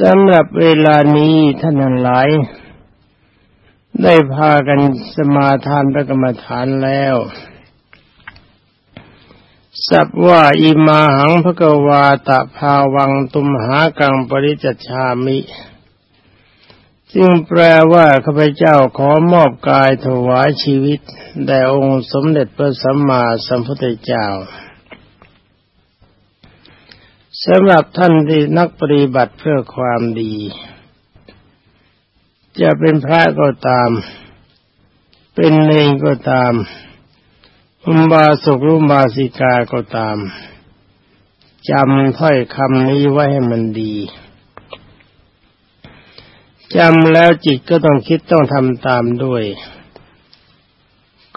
สำหรับเวลานี้ท่านทั้งหลาย ได้พากันสมาทานพระกรรมฐานแล้วสับว่าอิมาหังพระกวาตะภาวังตุมหากังปริจชามิจึงแปลว่าข้าพเจ้าขอมอบกายถวายชีวิตแด่องค์สมเด็จพระสัมมาสัมพุทธเจ้า สำหรับท่านที่นักปฏิบัติเพื่อความดี จะเป็นพระก็ตาม เป็นเนงก็ตามอุบาสกรุบาสิกาก็ตามจำถ้อยคำนี้ไว้ให้มันดีจำแล้วจิตก็ต้องคิดต้องทำตามด้วย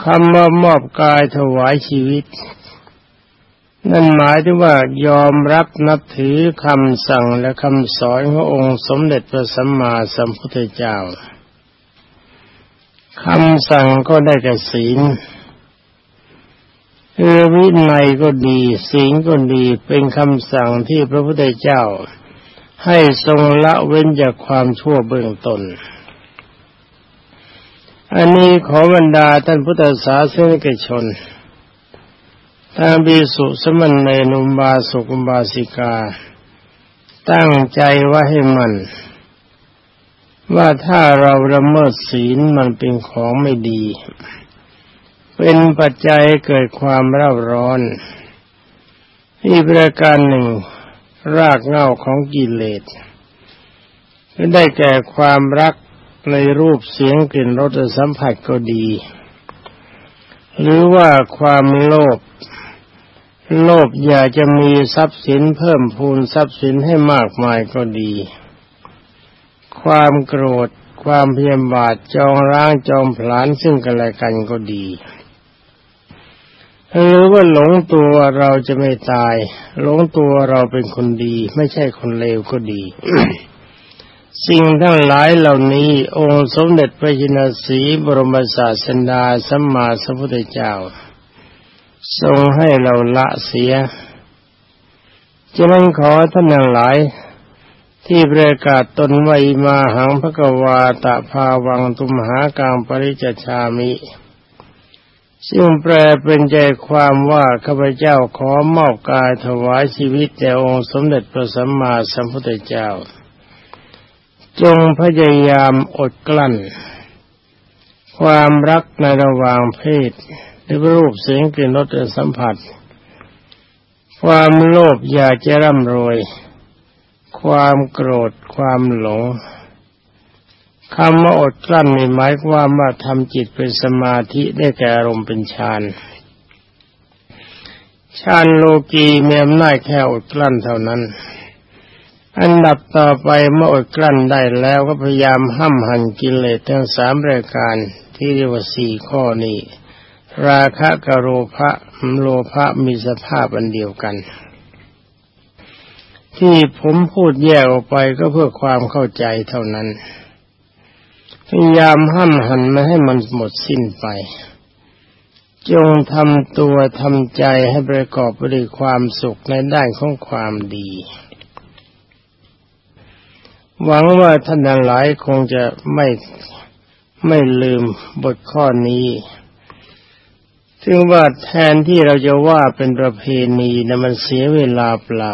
คำว่ามอบกายถวายชีวิต นั่นหมายถึงว่ายอมรับนับถือคำสั่งและคำสอนขององค์สมเด็จพระสัมมาสัมพุทธเจ้าคำสั่งก็ได้แก่ศีลเอวินัยก็ดีศีลก็ดีเป็นคำสั่งที่พระพุทธเจ้า ให้ทรงละเว้นจากความชั่วเบื้องตนอันนี้ขอบรรดาท่านพุทธศาสนิกชน ทางบิสุสมณเณนุมบาสุกุมบาสิกา ตั้งใจว่าให้มัน ว่าถ้าเราละเมิดศีลมันเป็นของไม่ดี เป็นปัจจัยเกิดความร่าร้อนอีกประการหนึ่ง รากเง้าของกิเลสได้แก่ความรักในรูปเสียงกลิ่นรสสัมผัสก็ดี หรือว่าความโลภ โลภอยากจะมีทรัพย์สินเพิ่มพูนทรัพย์สินให้มากมายก็ดี ความโกรธ ความเพียรบาทจองร้างจองผลาญซึ่งกันและกันก็ดีหรือว่าหลงตัวเราจะไม่ตาย หลงตัวเราเป็นคนดี ไม่ใช่คนเลวก็ดี สิ่งทั้งหลายเหล่านี้ องค์สมเด็จพระจินสีบรมศาสดาสัมมาสัมพุทธเจ้า ทรงให้เราละเสียจะนั้นขอท่านทั้งหลาย ที่ประกาศตนไว้มาหังพระกวาตะภาวังตุมหากางปริจชามิซึ่งแปลเป็นใจความว่าข้าพเจ้าขอมอบกายถวายชีวิตแด่องค์สมเด็จพระสัมมาสัมพุทธเจ้า จงพยายามอดกลั้น ความรักในระหว่างเพศ รูปเสียงกลิ่นรสสัมผัส ความโลภอยากจะร่ำรวย ความโกรธความหลงคำว่าอดกลั้นนี่หมายความว่าทำจิตเป็นสมาธิได้แก่อารมณ์เป็นฌานฌานโลกีมีอำนาจแค่อดกลั้นเท่านั้น อันดับต่อไปเมื่ออดกลั้นได้แล้วก็พยายามห้ำหันกิเลสทั้งสามรายการที่เรียกว่าสี่ข้อนี้ ราคะกโรภะโลภะมีสภาพอันเดียวกัน ที่ผมพูดแยกออกไปก็เพื่อความเข้าใจเท่านั้น พยายามห้ามหันไม่ให้มันหมดสิ้นไป จงทำตัวทำใจให้ประกอบไปด้วยความสุขในด้านของความดี หวังว่าท่านหลายคงจะไม่ไม่ลืมบทข้อนี้ ถึงว่าแทนที่เราจะว่าเป็นประเพณีนะมันเสียเวลาเปล่า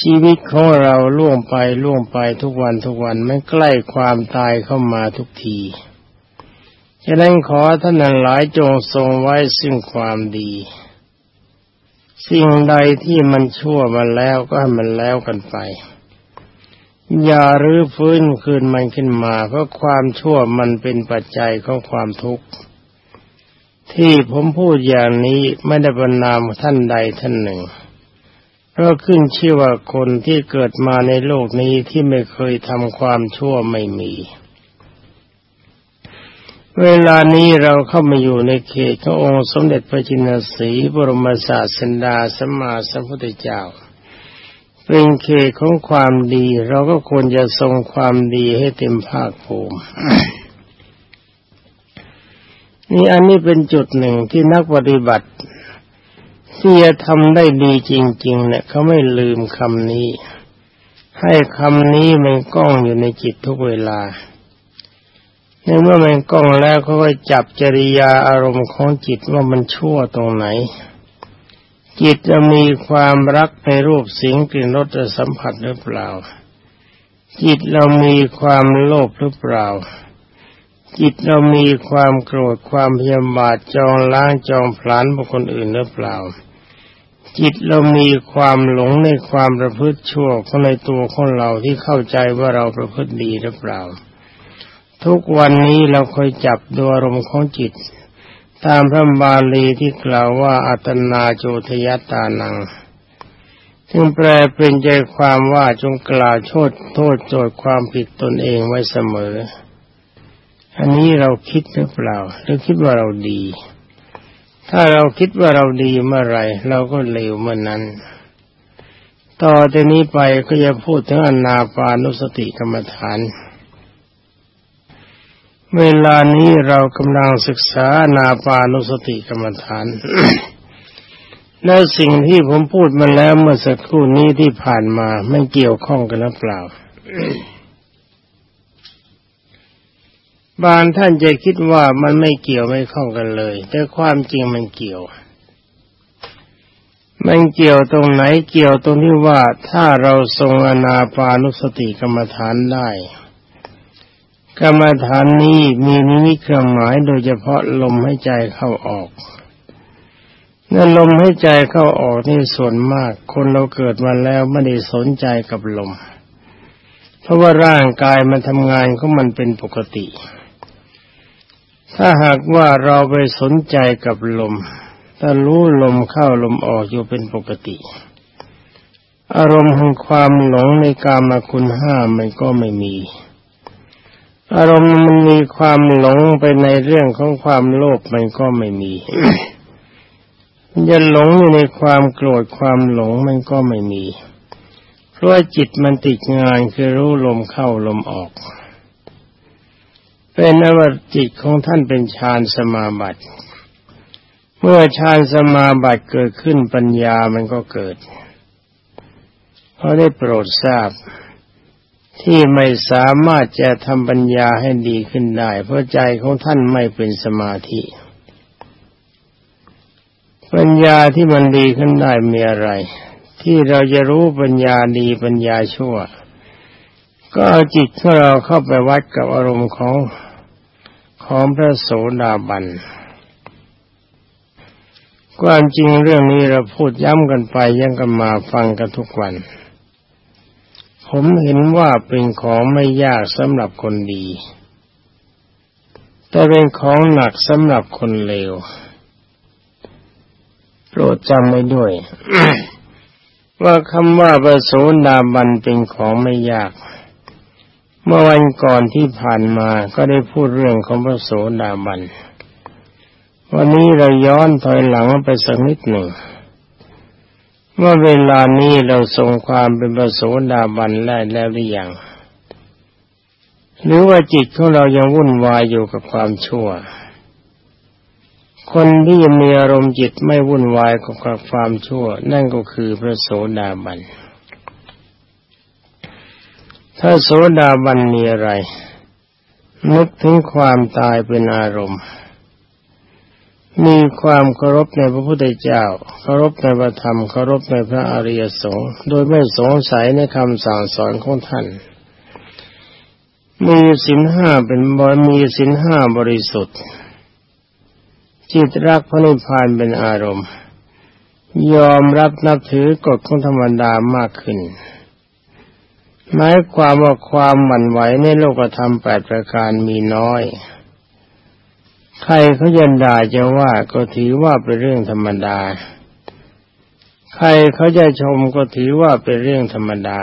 ชีวิตของเราล่วงไปล่วงไปทุกวันทุกวันมันใกล้ความตายเข้ามาทุกที ฉะนั้นขอท่านหลายจงทรงไว้ซึ่งความดี สิ่งใดที่มันชั่วมาแล้วก็ให้มันแล้วกันไป อย่ารื้อฟื้นคืนมันขึ้นมา เพราะความชั่วมันเป็นปัจจัยของความทุกข์ ที่ผมพูดอย่างนี้ไม่ได้บรรนามท่านใดท่านหนึ่ง เพราะขึ้นชื่อว่าคนที่เกิดมาในโลกนี้ที่ไม่เคยทำความชั่วไม่มี เวลานี้เราเข้ามาอยู่ในเขตขององค์สมเด็จพระจินสีบรมศาสดาสัมมาสัมพุทธเจ้าเป็นเขตของความดี เราก็ควรจะทรงความดีให้เต็มภาคภูมิ นี่อันนี้เป็นจุดหนึ่งที่นักปฏิบัติที่จะทำได้ดีจริง ๆ เนี่ยเขาไม่ลืมคำนี้ ให้คำนี้มันก้องอยู่ในจิตทุกเวลาในเมื่อมันก้องแล้วเขาก็จับจริยาอารมณ์ของจิตว่ามันชั่วตรงไหน จิตจะมีความรักในรูปเสียงกลิ่นรสสัมผัสหรือเปล่า จิตเรามีความโลภหรือเปล่า จิตเรามีความโกรธความพยาบาทจองล้างจองผลาญบุคคลอื่นหรือเปล่า จิตเรามีความหลงในความประพฤติชั่วของในตัวของเราที่เข้าใจว่าเราประพฤติดีหรือเปล่า ทุกวันนี้เราคอยจับดูอารมณ์ของจิต ตามพระบาลีที่กล่าวว่าอัตนาโจทยตานังซึ่งแปลเป็นใจความว่าจงกล่าวโทษโทษโจทย์ความผิดตนเองไว้เสมอ อันนี้เราคิดหรือเปล่าหรือคิดว่าเราดี ถ้าเราคิดว่าเราดีเมื่อไรเราก็เลวเมื่อนนั้น ต่อจากนี้ไปก็จะพูดถึงอนาปานุสติกรรมฐาน เวลานี้เรากำลังศึกษานาปานุสติกรรมฐานและสิ่งที่ผมพูดมาแล้วเมื่อสักครู่นี้ที่ผ่านมา ไม่เกี่ยวข้องกันหรือเปล่า บางท่านจะคิดว่ามันไม่เกี่ยวไม่ข้องกันเลย แต่ความจริงมันเกี่ยว มันเกี่ยวตรงไหนเกี่ยวตรงที่ว่าถ้าเราทรงอนาปานุสติกรรมฐานได้ กรรมฐานนี้มีนิมิตเครื่องหมายโดยเฉพาะลมให้ใจเข้าออกนั่นลมให้ใจเข้าออกนี่ส่วนมาก คนเราเกิดมาแล้วไม่ได้สนใจกับลม เพราะว่าร่างกายมันทำงานของมันเป็นปกติ ถ้าหากว่าเราไปสนใจกับลมถ้ารู้ลมเข้าลมออกอยู่เป็นปกติ อารมณ์ของความหลงในกามาคุณห้ามันก็ไม่มี อารมณ์มันมีความหลงไปในเรื่องของความโลภมันก็ไม่มีจะหลงอยู่ในความโกรธความหลงมันก็ไม่มี เพราะจิตมันติดงานคือรู้ลมเข้าลมออก เป็นอวจิตของท่านเป็นฌานสมาบัติ เมื่อฌานสมาบัติเกิดขึ้นปัญญามันก็เกิดเพราะได้โปรดทราบ ที่ไม่สามารถจะทำปัญญาให้ดีขึ้นได้ เพราะใจของท่านไม่เป็นสมาธิ ปัญญาที่มันดีขึ้นได้มีอะไร ที่เราจะรู้ปัญญาดีปัญญาชั่วก็เอาจิตของเราเข้าไปวัดกับอารมณ์ของ ของพระโสดาบัน ความจริงเรื่องนี้เราพูดย้ำกันไปยังกันมาฟังกันทุกวัน ผมเห็นว่าเป็นของไม่ยากสำหรับคนดี แต่เป็นของหนักสำหรับคนเลว โปรดจำไว้ด้วย ว่าคำว่าประโสดาบันเป็นของไม่ยาก เมื่อวันก่อนที่ผ่านมาก็ได้พูดเรื่องของพระโสดาบัน วันนี้เราย้อนถอยหลังไปสักนิดหนึ่งว่าเวลานี้เราทรงความเป็นประโสดาบันได้แล้วหรือยัง หรือว่าจิตของเรายังวุ่นวายอยู่กับความชั่ว คนที่มีอารมณ์จิตไม่วุ่นวายกับความชั่ว นั่นก็คือพระโสดาบัน ถ้าโสดาบันมีอะไร นึกถึงความตายเป็นอารมณ์ มีความเคารพในพระพุทธเจ้า เคารพในพระธรรม เคารพในพระอริยสงฆ์ โดยไม่สงสัยในคำสั่งสอนของท่าน มีสินห้าเป็นบรมีสินห้าบริสุทธิ์ จิตรักพระนิพพานเป็นอารมณ์ ยอมรับนับถือกฎของธรรมดามากขึ้น หมายความว่าความหวั่นไหวในโลกธรรมแปดประการมีน้อย ใครเขาจะด่าจะว่าก็ถือว่าเป็นเรื่องธรรมดา ใครเขาจะชมก็ถือว่าเป็นเรื่องธรรมดา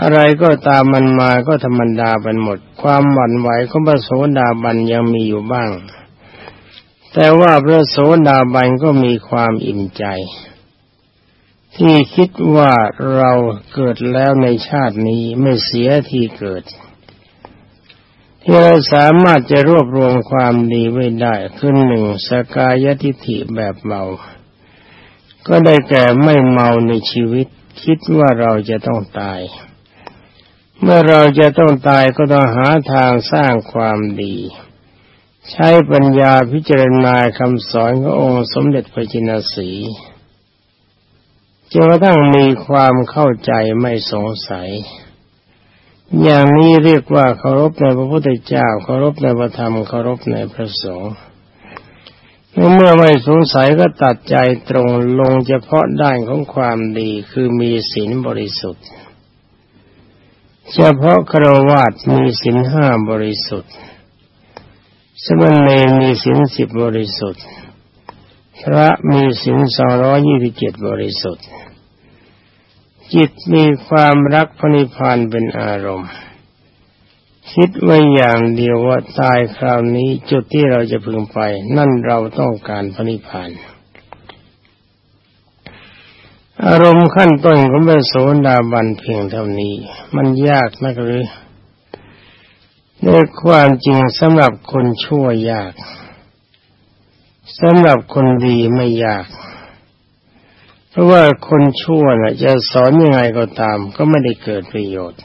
อะไรก็ตามมันมาก็ธรรมดาเป็นหมด ความหวั่นไหวของพระโสดาบันยังมีอยู่บ้าง แต่ว่าพระโสดาบันก็มีความอิ่มใจ ที่คิดว่าเราเกิดแล้วในชาตินี้ไม่เสียที่เกิด ที่เราสามารถจะรวบรวมความดีไว้ได้ขึ้นหนึ่งสกายทิฐิแบบเมา ก็ได้แก่ไม่เมาในชีวิต คิดว่าเราจะต้องตาย เมื่อเราจะต้องตายก็ต้องหาทางสร้างความดี ใช้ปัญญาพิจารณาคำสอนขององค์สมเด็จพระจินสี จนกระทั่งมีความเข้าใจไม่สงสัย อย่างนี้เรียกว่าเคารพในพระพุทธเจ้าเคารพในพระธรรมเคารพในพระสงฆ์เมื่อไม่สงสัยก็ตัดใจตรงลงเฉพาะด้านของความดีคือมีศีลบริสุทธิ์ เฉพาะครวาสมีศีลห้าบริสุทธิ์ สมณเณรมีศีลสิบบริสุทธิ์ พระมีศีลสองร้อยี่สิบเจ็ดบริสุทธิ์ จิตมีความรักพระนิพพานเป็นอารมณ์ คิดไว้อย่างเดียวว่าตายคราวนี้จุดที่เราจะพึงไป นั่นเราต้องการพระนิพพานอารมณ์ขั้นต้นของพระโสดาบันเพียงเท่านี้ มันยากนักหรือในความจริงสำหรับคนชั่วยากสำหรับคนดีไม่ยาก เพราะว่าคนชั่วนะ่ะจะสอนยังไงก็ตาม ก็ไม่ได้เกิดประโยชน์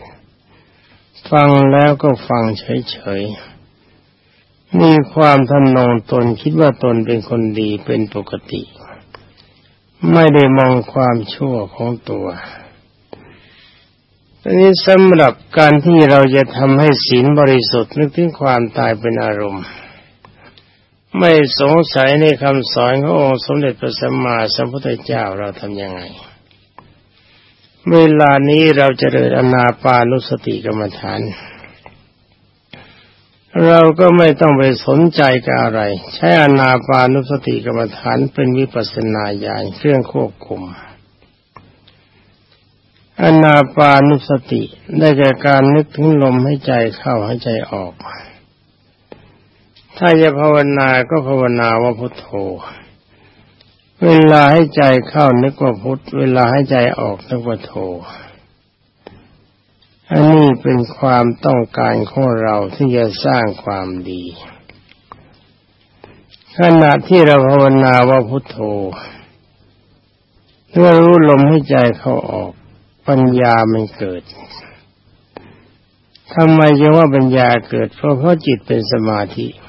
ฟังแล้วก็ฟังเฉยๆ มีความทานองตนคิดว่าตนเป็นคนดีเป็นปกติ ไม่ได้มองความชั่วของตัวอันนี้สำหรับการที่เราจะทำให้ศีลบริสุทธิ์นึกถึงความตายเป็นอารมณ์ ไม่สงสัยในคำสอนขององค์สมเด็จพระสัมมาสัมพุทธเจ้าเราทำยังไง เวลานี้เราจะเริญอนาปานุสติกรรมฐาน เราก็ไม่ต้องไปสนใจกับอะไร ใช้อนาปานุสติกรรมฐานเป็นวิปัสนาญาณเครื่องควบคุมอนาปานุสติได้แก่การนึกถึงลมให้ใจเข้าให้ใจออก ถ้าจะภาวนาก็ภาวนาว่าพุทโธ เวลาให้ใจเข้านึกว่าพุทธเวลาให้ใจออกนึกว่าโทอันนี้เป็นความต้องการของเราที่จะสร้างความดี ขณะที่เราภาวนาว่าพุทโธเมื่อรู้ลมให้ใจเข้าออก ปัญญามันเกิดทำไมจึงว่าปัญญาเกิด เพราะเพราะจิตเป็นสมาธิเ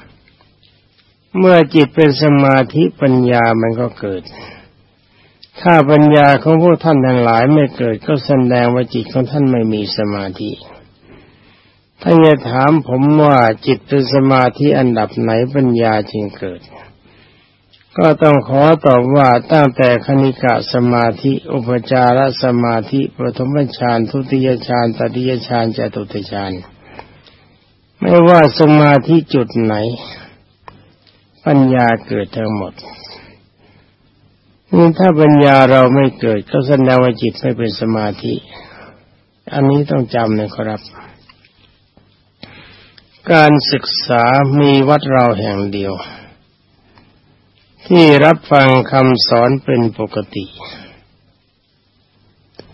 เมื่อจิตเป็นสมาธิปัญญามันก็เกิด ถ้าปัญญาของพวกท่านทั้งหลายไม่เกิดก็แสดงว่าจิตของท่านไม่มีสมาธิถ้าจะถามผมว่าจิตเป็นสมาธิอันดับไหนปัญญาจึงเกิด ก็ต้องขอตอบว่าตั้งแต่คณิกะสมาธิ อุปจารสมาธิปฐมฌานทุติยฌานตติยฌานจตุติฌานไม่ว่าสมาธิจุดไหน ปัญญาเกิดทั้งหมดนี่ถ้าปัญญาเราไม่เกิด ก็แสดงว่าจิตไม่เป็นสมาธิ อันนี้ต้องจำนะครับ การศึกษามีวัดเราแห่งเดียว ที่รับฟังคำสอนเป็นปกติ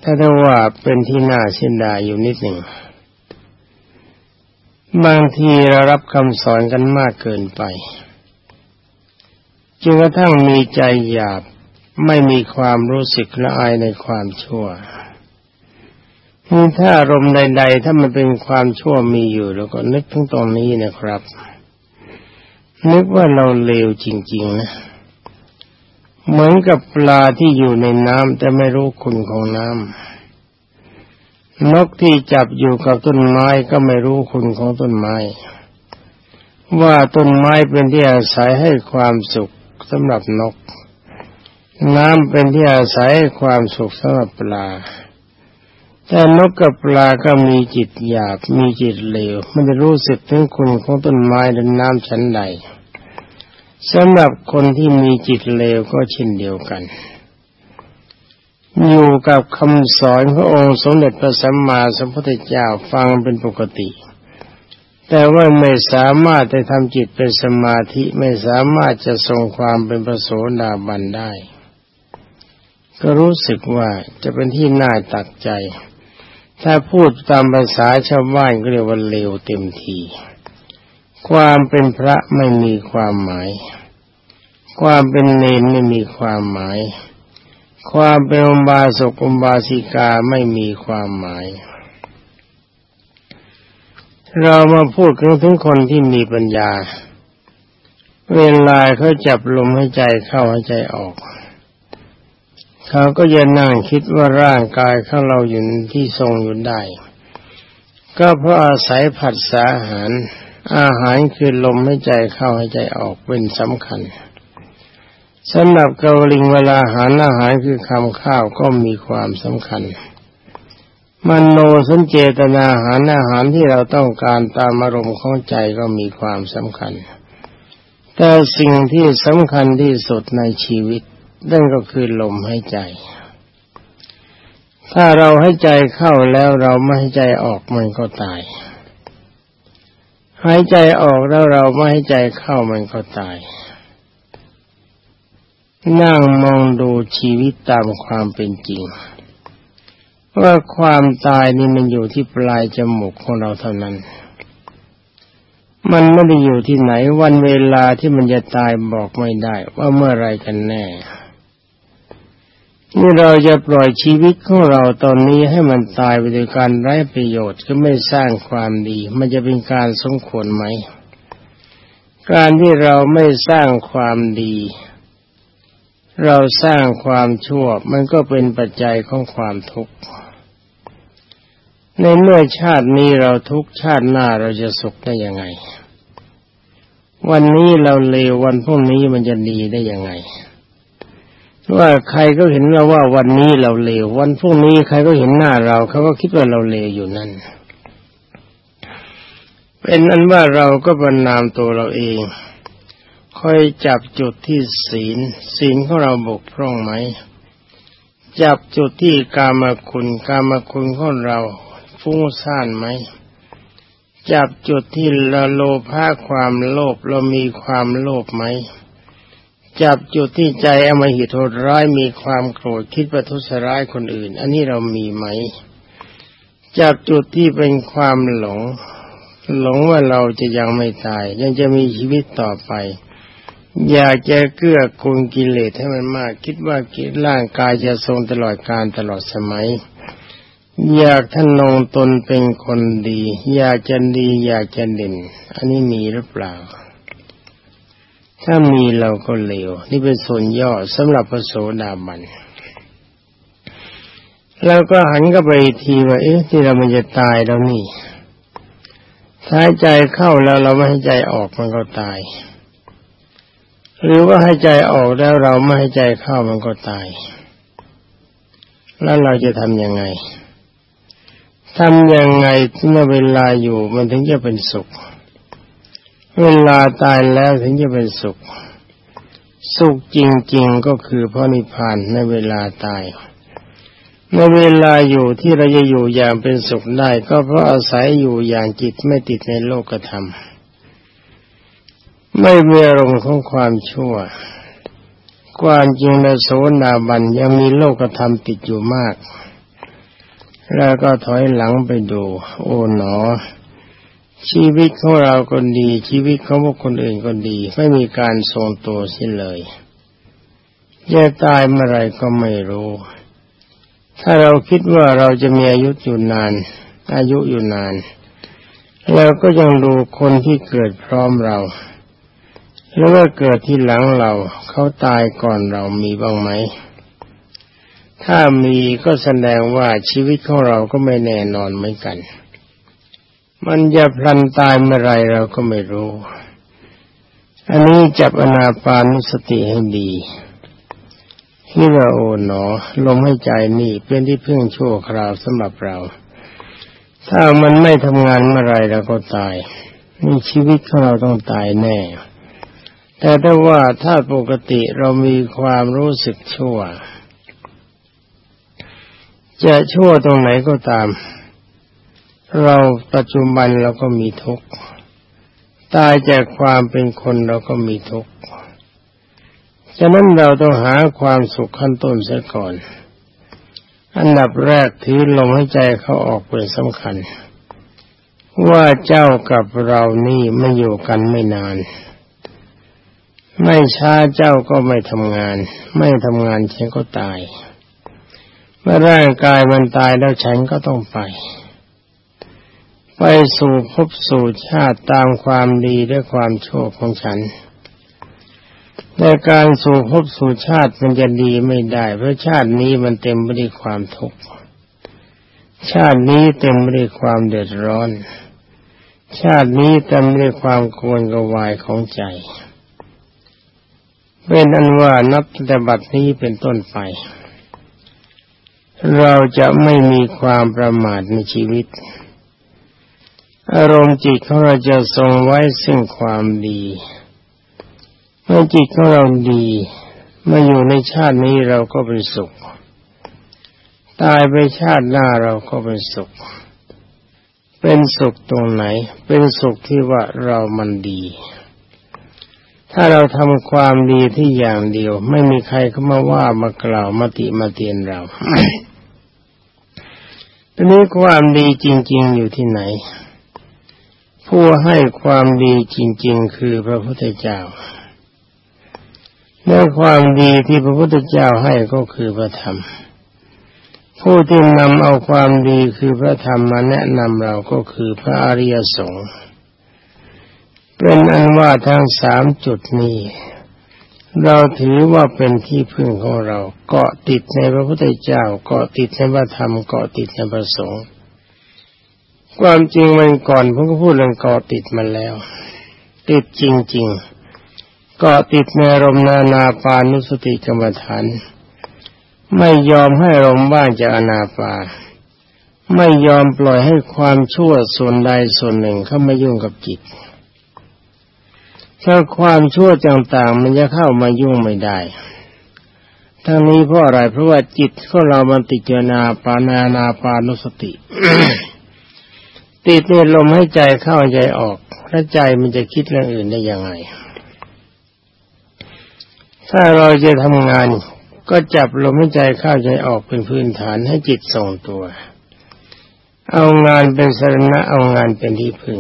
ถ้าได้ว่าเป็นที่น่าเสียดายอยู่นิดหนึ่ง บางทีเรารับคำสอนกันมากเกินไป นกระทั่งมีใจหยาบไม่มีความรู้สึกละอายในความชั่วถ้าอารมณ์ใด ๆ ถ้ามันเป็นความชั่วมีอยู่แล้วก็นึกถึงตรงนี้นะครับ นึกว่าเราเลวจริง ๆ นะ เหมือนกับปลาที่อยู่ในน้ำแต่ไม่รู้คุณของน้ำนกที่จับอยู่กับต้นไม้ก็ไม่รู้คุณของต้นไม้ ว่าต้นไม้เป็นที่อาศัยให้ความสุข สำหรับนก น้ำเป็นที่อาศัยความสุขสำหรับปลา แต่นกกับปลาก็มีจิตหยาบมีจิตเลวมันจะรู้สึกถึงคุณของต้นไม้และน้ำชั้นใดสำหรับคนที่มีจิตเลวก็เช่นเดียวกัน อยู่กับคำสอนพระองค์สมเด็จพระสัมมาสัมพุทธเจ้าฟังเป็นปกติ แต่ว่าไม่สามารถจะทำจิตเป็นสมาธิไม่สามารถจะทรงความเป็นประโสดาบันได้ ก็รู้สึกว่าจะเป็นที่น่าตักใจ ถ้าพูดตามภาษาชาวบ้านก็เรียกว่าเลวเต็มที ความเป็นพระไม่มีความหมาย ความเป็นเนรไม่มีความหมาย ความเป็นอุบาสกอุบาสิกาไม่มีความหมาย เรามาพูดกันถึงคนที่มีปัญญา เวลาเขาจับลมให้ใจเข้าให้ใจออก เขาก็จะนั่งคิดว่าร่างกายของเราอยู่ที่ทรงอยู่ได้ ก็เพราะอาศัยผัสสะอาหาร อาหารคือลมให้ใจเข้าให้ใจออกเป็นสำคัญสำหรับเกาลิงเวลาหารอาหารคือคำข้าวก็มีความสำคัญ มนโนสัญเจตนาหารอาหารที่เราต้องการตามอารมณ์ของใจก็มีความสำคัญ แต่สิ่งที่สำคัญที่สุดในชีวิตนั่นก็คือลมหายใจ ถ้าเราให้ใจเข้าแล้วเราไม่ให้ใจออกมันก็ตายหายใจออกแล้วเราไม่ให้ใจเข้ามันก็ตาย นั่งมองดูชีวิตตามความเป็นจริง ว่าความตายนี่มันอยู่ที่ปลายจมูกของเราเท่านั้น มันไม่ได้อยู่ที่ไหน วันเวลาที่มันจะตายบอกไม่ได้ ว่าเมื่อไรกันแน่ นี่เราจะปล่อยชีวิตของเราตอนนี้ให้มันตายไปโดยการไร้ประโยชน์ก็ไม่สร้างความดี มันจะเป็นการสมควรไหม การที่เราไม่สร้างความดีเราสร้างความชั่วมันก็เป็นปัจจัยของความทุกข์ ในเมื่อชาตินี้เราทุกชาติหน้าเราจะสุขได้ยังไง วันนี้เราเลววันพรุ่งนี้มันจะดีได้ยังไง ว่าใครก็เห็นเราว่าวันนี้เราเลววันพรุ่งนี้ใครก็เห็นหน้าเราเขาก็คิดว่าเราเลวอยู่นั่น เป็นอันว่าเราก็บรรนามตัวเราเองคอยจับจุดที่ศีล ศีลของเราบกพร่องไหมจับจุดที่กามคุณกามคุณของเรา ฟุ้งซ่านไหมจับจุดที่ละโลภะความโลภเรามีความโลภไหมจับจุดที่ใจอมหิตโหดร้ายมีความโกรธคิดประทุษร้ายคนอื่น อันนี้เรามีไหม จับจุดที่เป็นความหลง หลงว่าเราจะยังไม่ตาย ยังจะมีชีวิตต่อไป อยากจะเกื้อกูลกิเลสให้มันมาก คิดว่ากิร่างกายจะทรงตลอดการตลอดสมัย อยากท่านนงตนเป็นคนดี อยากจะดีอยากจะเด่น อันนี้มีหรือเปล่า ถ้ามีเราก็เลว นี่เป็นส่วนย่อสำหรับพระโสดาบันแล้วก็หันก็ไปทีว่าเอ๊ะที่เรามันจะตายแล้วนี่ถ้าใจเข้าแล้วเราไม่ให้ใจออกมันก็ตาย หรือว่าให้ใจออกแล้วเราไม่ให้ใจเข้ามันก็ตาย แล้วเราจะทำยังไง ทำยังไงเมื่อเวลาอยู่มันถึงจะเป็นสุข เวลาตายแล้วถึงจะเป็นสุข สุขจริง ๆก็คือพระนิพพานในเวลาตายในเวลาอยู่ที่เราจะอยู่อย่างเป็นสุขได้ ก็เพราะอาศัยอยู่อย่างจิตไม่ติดในโลกธรรม ไม่มีอารมณ์ของความชั่ว ความจริงในโสนาบันยังมีโลกธรรมติดอยู่มาก แล้วก็ถอยหลังไปดู โอ๋หนอ ชีวิตของเราก็ดี ชีวิตของพวกคนอื่นก็ดี ไม่มีการทรงตัวสิ้นเลยจะตายเมื่อไรก็ไม่รู้ ถ้าเราคิดว่าเราจะมีอายุอยู่นาน อายุอยู่นานเราก็ยังดูคนที่เกิดพร้อมเรา แล้วว่าเกิดที่หลังเรา เขาตายก่อนเรามีบ้างไหม ถ้ามีก็แสดงว่าชีวิตของเราก็ไม่แน่นอนเหมือนกัน มันจะพลันตายเมื่อไรเราก็ไม่รู้ อันนี้จับอนาปานุสติให้ดีที่เราโอนหนอ ลมให้ใจนี่เป็นที่พึ่งชั่วคราวสำหรับเรา ถ้ามันไม่ทำงานเมื่อไรเราก็ตาย นี่ชีวิตของเราต้องตายแน่ แต่ถ้าว่าถ้าปกติเรามีความรู้สึกชั่ว จะชั่วตรงไหนก็ตาม เราปัจจุบันเราก็มีทุกข์ตายจากความเป็นคนเราก็มีทุกข์ฉะนั้นเราต้องหาความสุขขั้นต้นเสียก่อน อันดับแรกถือลมหายใจเขาออกเป็นสำคัญ ว่าเจ้ากับเรานี่ไม่อยู่กันไม่นาน ไม่ช้าเจ้าก็ไม่ทำงาน ไม่ทำงานฉันก็ตาย มื่อร่างกายมันตายแล้วฉันก็ต้องไป ไปสู่ภพสู่ชาติตามความดีและความโชั่วของฉัน ในการสู่ภพสู่ชาติมันจะดีไม่ได้ เพราะชาตินี้มันเต็มไปด้วยความทุกข์ชาตินี้เต็มไปด้วยความเดือดร้อน ชาตินี้เต็มไปด้วยความโกวนกวายของใจเป็นอันว่านับแต่บัดนี้เป็นต้นไป เราจะไม่มีความประมาทในชีวิต อารมณ์จิตของเราจะทรงไว้ซึ่งความดี เมื่อจิตของเราดีมาอยู่ในชาตินี้เราก็เป็นสุข ตายไปชาติหน้าเราก็เป็นสุข เป็นสุขตรงไหน เป็นสุขที่ว่าเรามันดี ถ้าเราทำความดีที่อย่างเดียว ไม่มีใครเข้ามาว่า มากล่าวมาติมาเตียนเรา ทีนี้ความดีจริง ๆ อยู่ที่ไหน ผู้ให้ความดีจริง ๆ คือพระพุทธเจ้าและความดีที่พระพุทธเจ้าให้ก็คือพระธรรม ผู้ที่นำเอาความดีคือพระธรรมมาแนะนำเราก็คือพระอริยสงฆ์เป็นอันว่าทั้งสามจุดนี้ เราถือว่าเป็นที่พึ่งของเรา เกาะติดในพระพุทธเจ้า เกาะติดในพระธรรม เกาะติดในพระสงฆ์ความจริงมันก่อนผมก็พูดเรื่องเกาะติดมาแล้ว ติดจริง ๆ เกาะติดในรมนานาปานุสติกรรมฐาน ไม่ยอมให้ลมบ้างจากอนาปา ไม่ยอมปล่อยให้ความชั่วส่วนใดส่วนหนึ่งเข้ามายุ่งกับจิต ถ้าความชั่วต่างๆ มันจะเข้ามายุ่งไม่ได้ ทั้งนี้เพราะอะไรเพราะว่าจิตของเรามันติดเจนาปานานาปานุสติ ติดในลมให้ใจเข้าใจออกแล้วใจมันจะคิดเรื่องอื่นได้ยังไง ถ้าเราจะทำงานก็จับลมให้ใจเข้าใจออกเป็นพื้นฐานให้จิตทรงตัว เอางานเป็นสรณะเอางานเป็นที่พึ่ง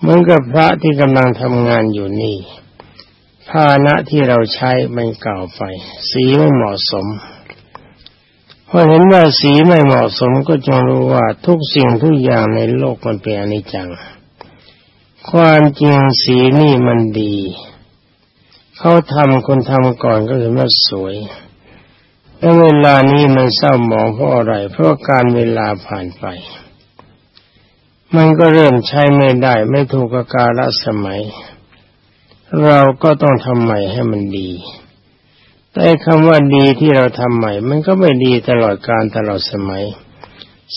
เหมือนกับพระที่กำลังทำงานอยู่นี่ภาณะที่เราใช้มันเก่าไป สีไม่เหมาะสมพอเห็นว่าสีไม่เหมาะสมก็จงรู้ว่าทุกสิ่งทุกอย่างในโลกมันเป็นอนิจจัง ความจริงสีนี่มันดี เขาทำคนทำก่อนก็เห็นว่าสวยแต่เวลานี้มันเศร้าหมองเพราะอะไร เพราะการเวลาผ่านไป มันก็เริ่มใช้ไม่ได้ ไม่ถูกกกาลสมัย เราก็ต้องทำใหม่ให้มันดี แต่คำว่าดีที่เราทำใหม่ มันก็ไม่ดีตลอดการตลอดสมัย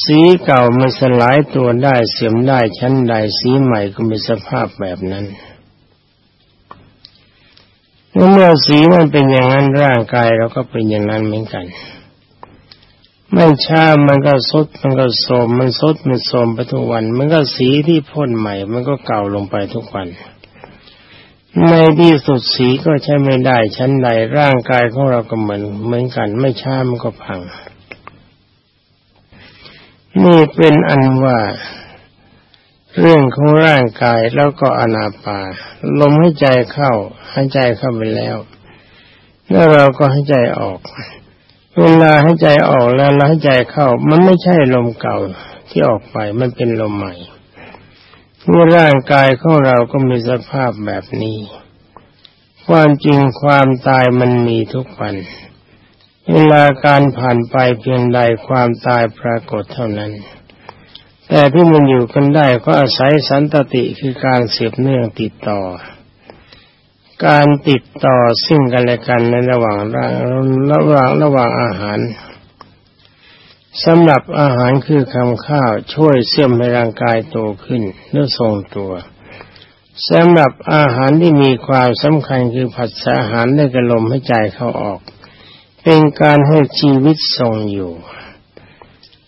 สีเก่ามันสลายตัวได้เสื่อมได้ชั้นใดสีใหม่ก็มีสภาพแบบนั้นเมื่อสีมันเป็นอย่างนั้นร่างกายเราก็เป็นอย่างนั้นเหมือนกัน ไม่ช้ามันก็ซดมันก็โสมมันซดมันโสมไปทุกวัน มันก็สีที่พ่นใหม่ มันก็เก่าลงไปทุกวัน ในที่สุดสีก็ใช้ไม่ได้ชั้นใดร่างกายของเราก็เหมือนเหมือนกัน ไม่ช้ามันก็พัง นี่เป็นอันว่า เรื่องของร่างกายแล้วก็อนาปาลมให้ใจเข้าให้ใจเข้าไปแล้ว แล้วเราก็ให้ใจออก เวลาให้ใจออกแล้วให้ใจเข้า มันไม่ใช่ลมเก่าที่ออกไปมันเป็นลมใหม่เมื่อร่างกายของเราก็มีสภาพแบบนี้ ความจริงความตายมันมีทุกวัน เวลาการผ่านไปเพียงใดความตายปรากฏเท่านั้น แต่ที่มันอยู่กันได้ก็อาศัยสันตติคือการเสียบเนื่องติดต่อ การติดต่อซึ่งกันและกันในระหว่างระหว่างระหว่างอาหารสำหรับอาหารคือคำข้าวช่วยเสื่อมให้ร่างกายโตขึ้นเนื้อทรงตัวสำหรับอาหารที่มีความสำคัญคือผัสสะอาหารได้กระลมให้ใจเข้าออก เป็นการให้ชีวิตทรงอยู่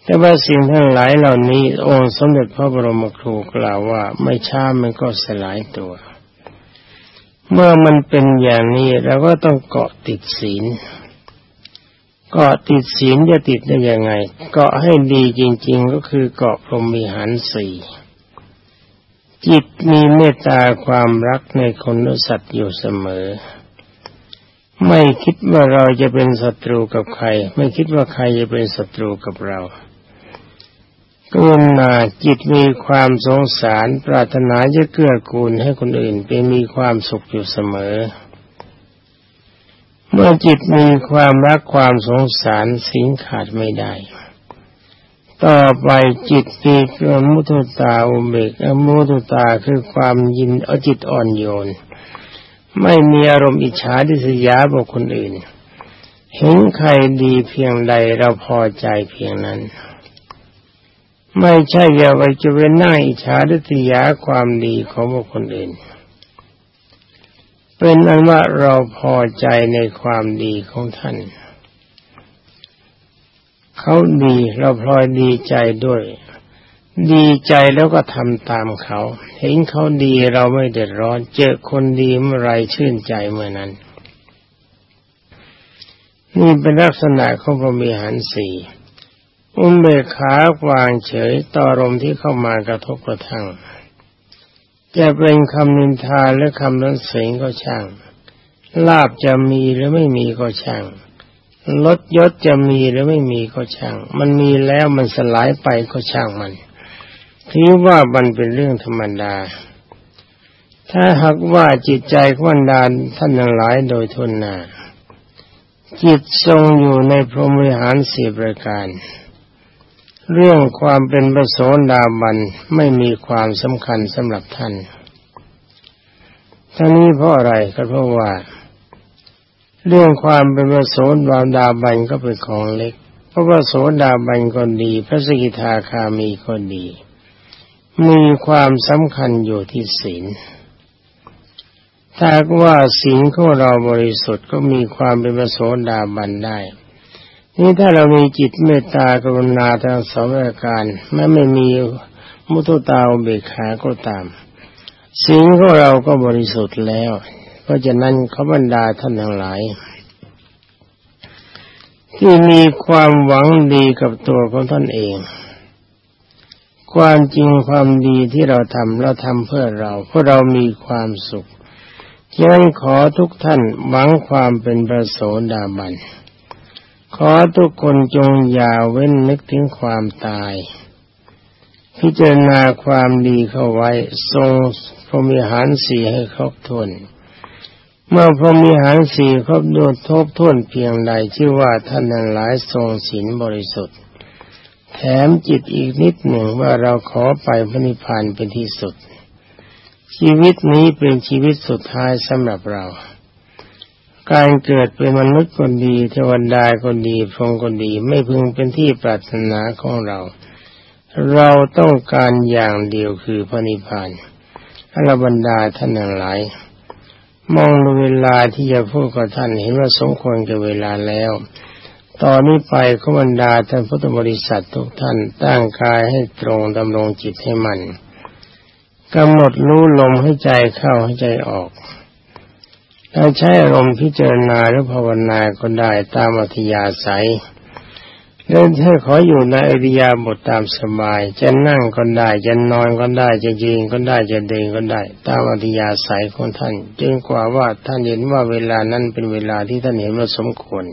แต่ว่าสิ่งทั้งหลายเหล่านี้องค์สมเด็จพระบรมครูกล่าวว่าไม่ช้ามันก็สลายตัว เมื่อมันเป็นอย่างนี้เราก็ต้องเกาะติดศีลเกาะติดศีลจะติดได้ยังไง เกาะให้ดีจริง ๆ ก็คือเกาะพรหมีหารสี่จิตมีเมตตาความรักในคนสัตว์อยู่เสมอ ไม่คิดว่าเราจะเป็นศัตรูกับใคร ไม่คิดว่าใครจะเป็นศัตรูกับเรา กรุณาจิตมีความสงสาร ปรารถนาจะเกื้อกูลให้คนอื่นเป็นมีความสุขอยู่เสมอ เมื่อจิตมีความรักความสงสารสิ่งขาดไม่ได้ ต่อไปจิตมีมุตุตาอุเบกมุตุตาคือความยินเอาจิตอ่อนโยน ไม่มีอารมณ์อิจฉาดิษยาบุคคลอื่น เห็นใครดีเพียงใดเราพอใจเพียงนั้น ไม่ใช่อย่าไปจะเป็นหน้าอิจฉาดิษยาความดีของบุคคลอื่น เป็นอันว่าเราพอใจในความดีของท่าน เขาดีเราพลอยดีใจด้วย ดีใจแล้วก็ทำตามเขา เห็นเขาดีเราไม่เดือดร้อน เจอคนดีเมื่อไรชื่นใจเมื่อนั้น นี่เป็นลักษณะของพระมีหันสี อุเบกขาวางเฉยต่อรมที่เข้ามากระทบกระทั่ง จะเป็นคำนินทาและคำนั้นเสียงก็ช่าง ลาบจะมีหรือไม่มีก็ช่างลดยศจะมีหรือไม่มีก็ช่าง มันมีแล้วมันสลายไปก็ช่างมันถือว่ามันเป็นเรื่องธรรมดา ถ้าหากว่าจิตใจขวันดานท่านทั้งหลายโดยทุนนาจิตทรงอยู่ในพรหมวิหารสี่ประการ เรื่องความเป็นประโสดาบันไม่มีความสำคัญสำหรับท่านทั้งนี้เพราะอะไรก็เพราะว่า เรื่องความเป็นประโสดาบันก็เป็นของเล็ก เพราะว่าโสดาบันก็ดี พระสกิทาคามีก็ดี มีความสำคัญอยู่ที่ศีลถ้าว่าศีลของเราบริสุทธิ์ก็มีความเป็นประโสดาบันได้ นี่ถ้าเรามีจิตเมตตากรุณาทางสองประการแม้ไม่มีมุตุตาเบกขาก็ตามสิ่งของเราก็บริสุทธิ์แล้ว เพราะฉะนั้นขบรรดาท่านทั้งหลาย ที่มีความหวังดีกับตัวของท่านเอง ความจริงความดีที่เราทำเราทำเพื่อเรา เพราะเรามีความสุขฉะนั้นขอทุกท่านหวังความเป็นประโสดาบัน ขอทุกคนจงอย่าเว้นนึกถึงความตาย พิจารณาความดีเข้าไว้ ทรงพรมิหารสีให้ครบถ้วนเมื่อพรมิหารสีครบโดดทบท้วนเพียงใดชื่อว่าท่านนั้นหลายทรงศีลบริสุทธิ์ แถมจิตอีกนิดหนึ่งว่าเราขอไปพระนิพพานเป็นที่สุด ชีวิตนี้เป็นชีวิตสุดท้ายสำหรับเรา การเกิดเป็นมนุษย์คนดีเทวดาคนดีพรหมคนดีไม่พึงเป็นที่ปรารถนาของเรา เราต้องการอย่างเดียวคือพระนิพพานอรบรรดาท่านทั้งหลาย มองดูเวลาที่จะพูดกับท่านเห็นว่าสมควรกับเวลาแล้ว ตอนนี้ไปขบรรดาท่านพุทธบริษัททุกท่านตั้งกายให้ตรงดำรงจิตให้มันกำหนดรู้ลมให้ใจเข้าให้ใจออก ถ้าใช้อารมณ์พิจารณาหรือภาวนาก็ได้ตามอัธยาศัยเล่นถ้าขออยู่ในอริยาบทตามสบาย จะนั่งก็ได้จะนอนก็ได้จะยืนก็ได้จะเดินก็ได้ ตามอัธยาศัยของท่าน จึงกว่าว่าท่านเห็นว่าเวลานั้นเป็นเวลาที่ท่านเห็นว่าสมควร